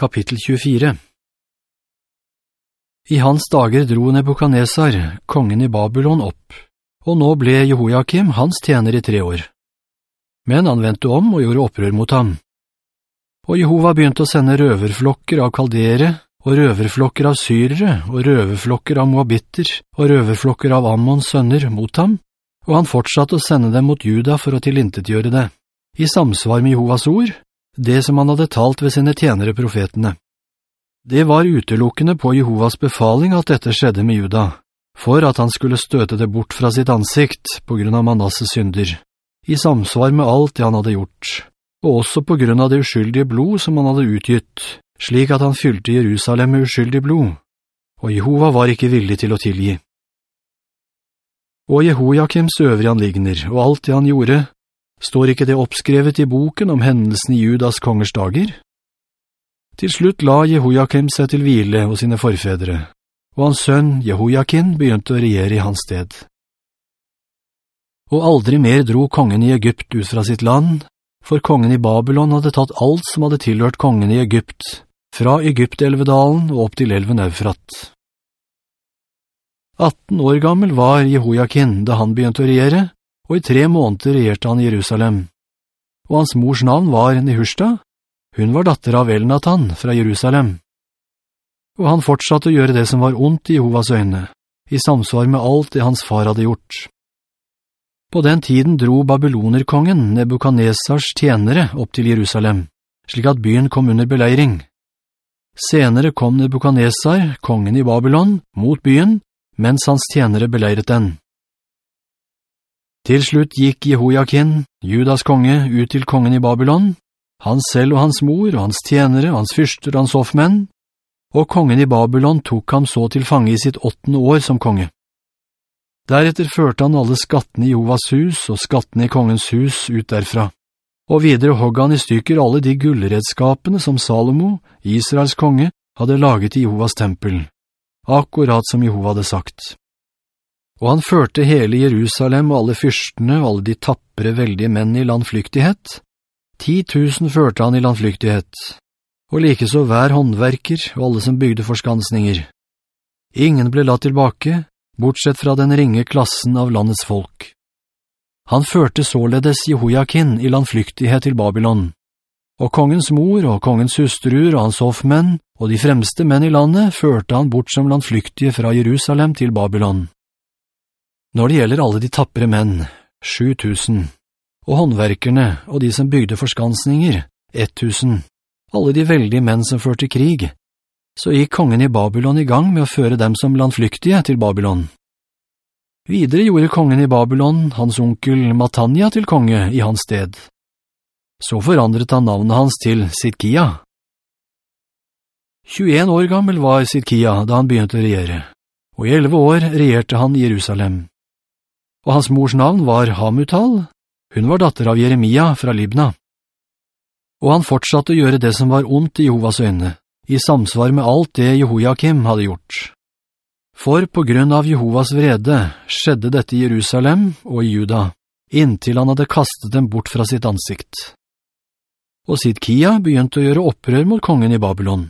Kapittel 24 I hans dager dro Nebuchadnezzar, kongen i Babylon, opp, og nå ble Jehoiakim hans tjener i tre år. Men han ventet om og gjorde opprør mot ham. Og Jehova begynte å sende røverflokker av kaldere, og røverflokker av syrere, og røverflokker av moabitter, og røverflokker av Ammons sønner mot ham, og han fortsatte å sende dem mot Juda for å tilintetgjøre det, i samsvar med Jehovas ord, det som han hadde talt ved sine tjenere profetene. Det var utelukkende på Jehovas befaling at dette skjedde med Juda, for at han skulle støte det bort fra sitt ansikt på grunn av Manasses synder, i samsvar med alt det han hadde gjort, og også på grunn av det uskyldige blod som han hadde utgitt, slik at han fylte Jerusalem med uskyldig blod, og Jehova var ikke villig til å tilgi. Og Jehoiakims øvrige anligner, og alt det han gjorde, står ikke det oppskrevet i boken om hendelsen i Judas kongers dager? Til slutt la Jehoiakim seg til hvile hos sine forfedre, og hans sønn Jehoiakim begynte å regjere i hans sted. Og aldri mer dro kongen i Egypt ut fra sitt land, for kongen i Babylon hadde tatt alt som hadde tilhørt kongen i Egypt, fra Egyptelvedalen og opp til elven Eufrat. 18 år gammel var Jehoiakim da han begynte å regjere, og i tre måneder regjerte han Jerusalem. Og hans mors navn var Nehushta, hun var datter av Elnathan fra Jerusalem. Og han fortsatte å gjøre det som var ondt i Jehovas øyne, i samsvar med alt det hans far hadde gjort. På den tiden dro Babylonerkongen Nebukadnesars tjenere opp til Jerusalem, slik at byen kom under beleiring. Senere kom Nebukadnesar, kongen i Babylon, mot byen, mens hans tjenere beleiret den. Til slutt gikk Jehoiakin, Judas konge, ut til kongen i Babylon, han selv og hans mor, og hans tjenere, hans fyrster og hans hoffmenn, og kongen i Babylon tok ham så til fange i sitt åttende år som konge. Deretter førte han alle skattene i Jehovas hus og skattene i kongens hus ut derfra, og videre hogg han i stykker alle de gullredskapene som Salomo, Israels konge, hadde laget i Jehovas tempel, akkurat som Jehova hadde sagt. Og han førte hele Jerusalem og alle fyrstene og alle de tappere veldige menn i landflyktighet. Ti tusen førte han i landflyktighet, og like så hver håndverker og alle som bygde forskansninger. Ingen ble latt tilbake, bortsett fra den ringe klassen av landets folk. Han førte således Jehoiakin i landflyktighet til Babylon, og kongens mor og kongens hustruer og hans hoffmenn og de fremste menn i landet førte han bort som landflyktige fra Jerusalem til Babylon. Når det gjelder alle de tappere menn, 7000, og håndverkerne og de som bygde forskansninger, 1000, alle de veldige menn som førte krig, så gikk kongen i Babylon i gang med å føre dem som landflyktige til Babylon. Videre gjorde kongen i Babylon hans onkel Matanya til konge i hans sted. Så forandret han navnet hans til Sidkia. 21 år gammel var Sidkia da han begynte å regjere, og i 11 år regjerte han Jerusalem og hans mors navn var Hamutal, hun var datter av Jeremia fra Libna. Og han fortsatte å gjøre det som var ondt i Jehovas øyne, i samsvar med alt det Jehoiakim hadde gjort. For på grunn av Jehovas vrede skjedde dette i Jerusalem og i Juda, inntil han hadde kastet dem bort fra sitt ansikt. Og Sidkia begynte å gjøre opprør mot kongen i Babylon.